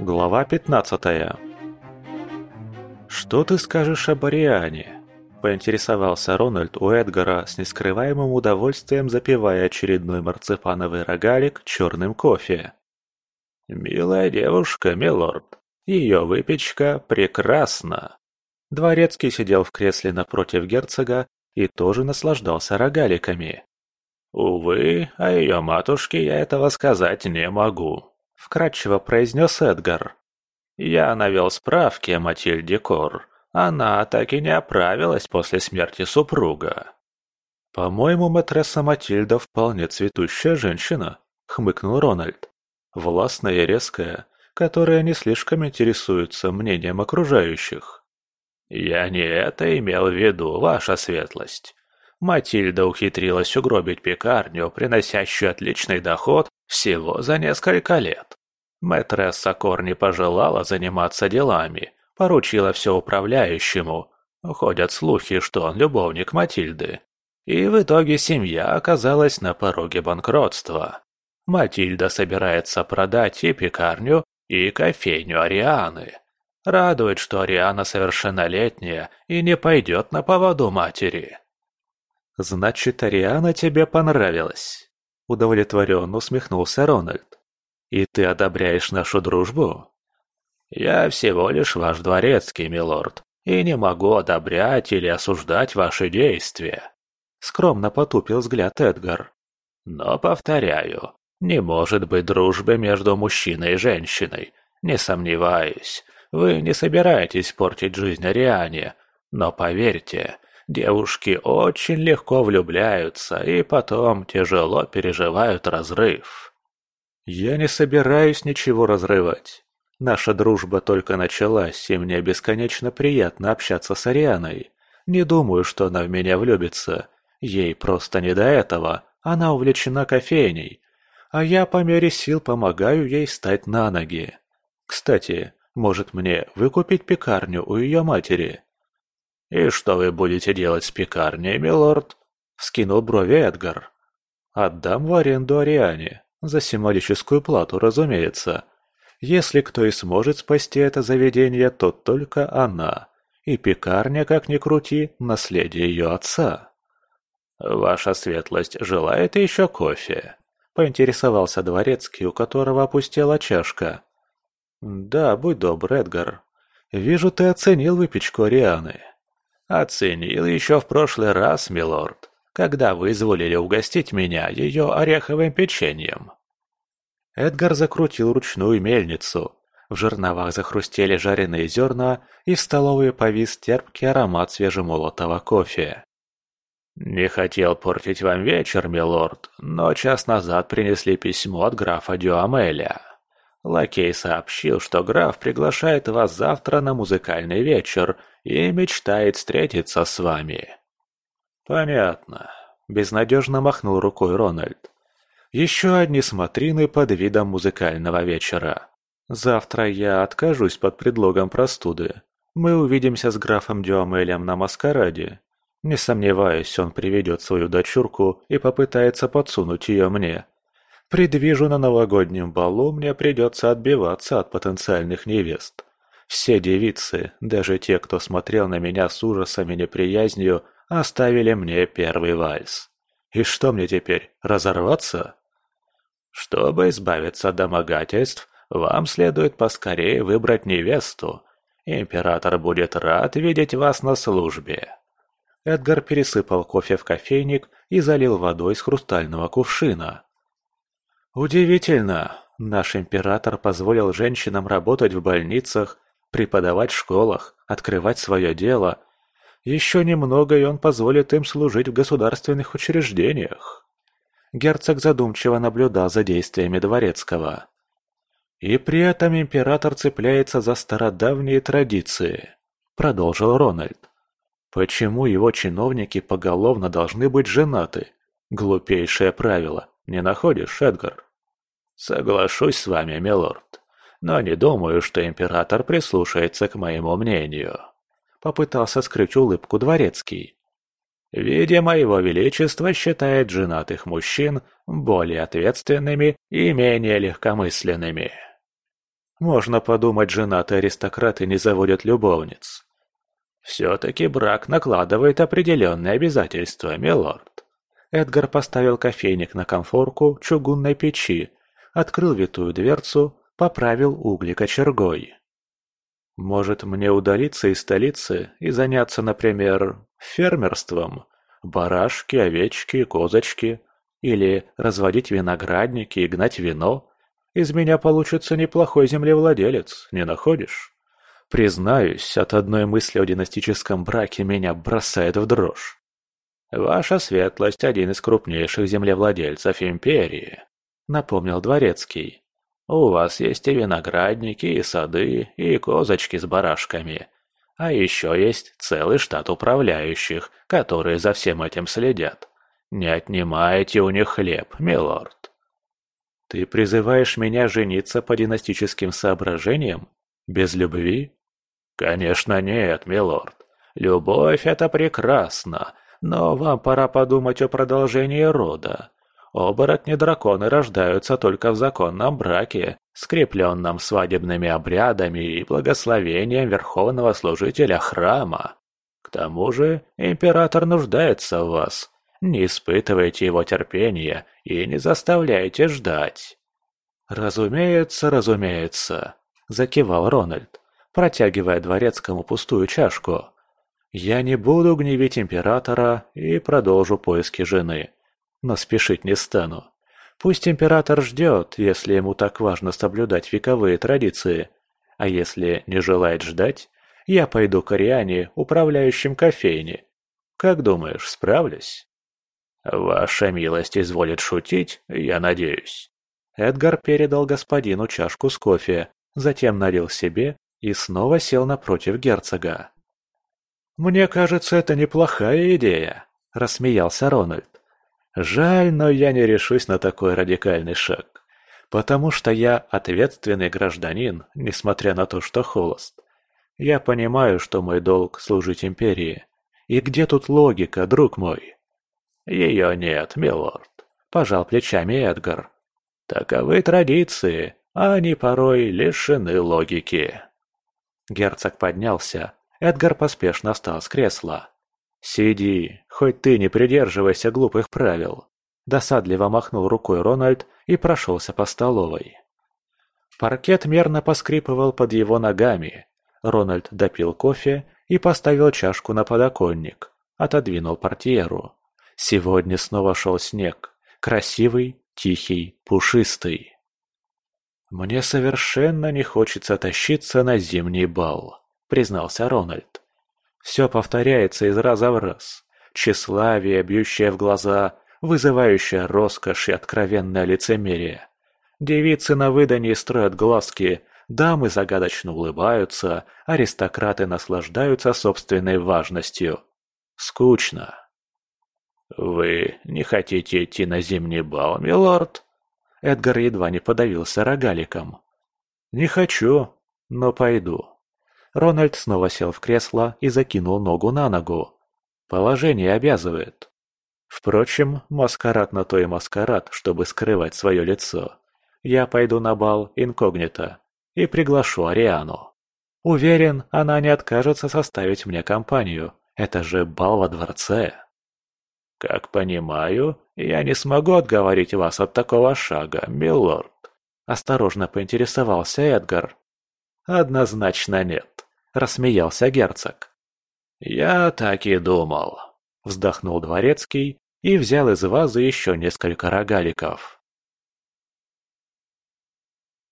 Глава 15 «Что ты скажешь об Ариане?» – поинтересовался Рональд у Эдгара с нескрываемым удовольствием запивая очередной марципановый рогалик черным кофе. «Милая девушка, милорд. Ее выпечка прекрасна». Дворецкий сидел в кресле напротив герцога и тоже наслаждался рогаликами. «Увы, о ее матушке я этого сказать не могу», — вкратчиво произнес Эдгар. «Я навел справки о Матильде Кор. Она так и не оправилась после смерти супруга». «По-моему, матресса Матильда вполне цветущая женщина», — хмыкнул Рональд. «Властная и резкая, которая не слишком интересуется мнением окружающих». «Я не это имел в виду, ваша светлость. Матильда ухитрилась угробить пекарню, приносящую отличный доход, всего за несколько лет. Мэтресса Кор не пожелала заниматься делами, поручила все управляющему. Ходят слухи, что он любовник Матильды. И в итоге семья оказалась на пороге банкротства. Матильда собирается продать и пекарню, и кофейню Арианы. Радует, что Ариана совершеннолетняя и не пойдет на поводу матери. «Значит, Ариана тебе понравилась?» Удовлетворенно усмехнулся Рональд. «И ты одобряешь нашу дружбу?» «Я всего лишь ваш дворецкий, милорд, и не могу одобрять или осуждать ваши действия», скромно потупил взгляд Эдгар. «Но, повторяю, не может быть дружбы между мужчиной и женщиной. Не сомневаюсь, вы не собираетесь портить жизнь Ариане, но поверьте, Девушки очень легко влюбляются и потом тяжело переживают разрыв. Я не собираюсь ничего разрывать. Наша дружба только началась, и мне бесконечно приятно общаться с Арианой. Не думаю, что она в меня влюбится. Ей просто не до этого, она увлечена кофейней. А я по мере сил помогаю ей стать на ноги. Кстати, может мне выкупить пекарню у ее матери? «И что вы будете делать с пекарней, милорд?» — скинул брови Эдгар. «Отдам в аренду Ариане. За символическую плату, разумеется. Если кто и сможет спасти это заведение, то только она. И пекарня, как ни крути, наследие ее отца». «Ваша светлость желает еще кофе?» — поинтересовался дворецкий, у которого опустела чашка. «Да, будь добр, Эдгар. Вижу, ты оценил выпечку Арианы». «Оценил еще в прошлый раз, милорд, когда вы изволили угостить меня ее ореховым печеньем». Эдгар закрутил ручную мельницу. В жерновах захрустели жареные зерна, и в столовой повис терпкий аромат свежемолотого кофе. «Не хотел портить вам вечер, милорд, но час назад принесли письмо от графа Дюамеля. Лакей сообщил, что граф приглашает вас завтра на музыкальный вечер и мечтает встретиться с вами». «Понятно», — безнадежно махнул рукой Рональд. «Еще одни смотрины под видом музыкального вечера. Завтра я откажусь под предлогом простуды. Мы увидимся с графом Дюамелем на маскараде. Не сомневаюсь, он приведет свою дочурку и попытается подсунуть ее мне. Предвижу, на новогоднем балу мне придется отбиваться от потенциальных невест. Все девицы, даже те, кто смотрел на меня с ужасом и неприязнью, оставили мне первый вальс. И что мне теперь, разорваться? Чтобы избавиться от домогательств, вам следует поскорее выбрать невесту. Император будет рад видеть вас на службе. Эдгар пересыпал кофе в кофейник и залил водой из хрустального кувшина. Удивительно, наш император позволил женщинам работать в больницах преподавать в школах, открывать свое дело. Еще немного, и он позволит им служить в государственных учреждениях. Герцог задумчиво наблюдал за действиями Дворецкого. «И при этом император цепляется за стародавние традиции», — продолжил Рональд. «Почему его чиновники поголовно должны быть женаты? Глупейшее правило, не находишь, Эдгар?» «Соглашусь с вами, милорд но не думаю, что император прислушается к моему мнению. Попытался скрыть улыбку дворецкий. Видимо, его величество считает женатых мужчин более ответственными и менее легкомысленными. Можно подумать, женатые аристократы не заводят любовниц. Все-таки брак накладывает определенные обязательства, милорд. Эдгар поставил кофейник на конфорку чугунной печи, открыл витую дверцу, поправил угли кочергой. Может, мне удалиться из столицы и заняться, например, фермерством? Барашки, овечки, козочки? Или разводить виноградники и гнать вино? Из меня получится неплохой землевладелец, не находишь? Признаюсь, от одной мысли о династическом браке меня бросает в дрожь. «Ваша светлость – один из крупнейших землевладельцев империи», – напомнил Дворецкий. «У вас есть и виноградники, и сады, и козочки с барашками. А еще есть целый штат управляющих, которые за всем этим следят. Не отнимайте у них хлеб, милорд». «Ты призываешь меня жениться по династическим соображениям? Без любви?» «Конечно нет, милорд. Любовь – это прекрасно, но вам пора подумать о продолжении рода. Оборотни-драконы рождаются только в законном браке, скрепленном свадебными обрядами и благословением Верховного Служителя Храма. К тому же император нуждается в вас. Не испытывайте его терпения и не заставляйте ждать. «Разумеется, разумеется», – закивал Рональд, протягивая дворецкому пустую чашку. Я не буду гневить императора и продолжу поиски жены. Но спешить не стану. Пусть император ждет, если ему так важно соблюдать вековые традиции. А если не желает ждать, я пойду к Ариане, управляющим кофейни. Как думаешь, справлюсь? Ваша милость изволит шутить, я надеюсь. Эдгар передал господину чашку с кофе, затем налил себе и снова сел напротив герцога. «Мне кажется, это неплохая идея», – рассмеялся Рональд. «Жаль, но я не решусь на такой радикальный шаг, потому что я ответственный гражданин, несмотря на то, что холост. Я понимаю, что мой долг – служить империи. И где тут логика, друг мой?» «Ее нет, милорд», – пожал плечами Эдгар. «Таковы традиции, а они порой лишены логики». Герцог поднялся, Эдгар поспешно встал с кресла. «Сиди, хоть ты не придерживайся глупых правил», – досадливо махнул рукой Рональд и прошелся по столовой. Паркет мерно поскрипывал под его ногами. Рональд допил кофе и поставил чашку на подоконник, отодвинул портьеру. Сегодня снова шел снег, красивый, тихий, пушистый. Мне совершенно не хочется тащиться на зимний бал признался Рональд. Все повторяется из раза в раз. Тщеславие, бьющее в глаза, вызывающее роскошь и откровенное лицемерие. Девицы на выданье строят глазки, дамы загадочно улыбаются, аристократы наслаждаются собственной важностью. Скучно. «Вы не хотите идти на зимний бал, милорд?» Эдгар едва не подавился рогаликом. «Не хочу, но пойду». Рональд снова сел в кресло и закинул ногу на ногу. Положение обязывает. Впрочем, маскарад на то и маскарад, чтобы скрывать свое лицо. Я пойду на бал инкогнито и приглашу Ариану. Уверен, она не откажется составить мне компанию. Это же бал во дворце. Как понимаю, я не смогу отговорить вас от такого шага, милорд. Осторожно поинтересовался Эдгар. Однозначно нет. – рассмеялся герцог. «Я так и думал», – вздохнул дворецкий и взял из вазы еще несколько рогаликов.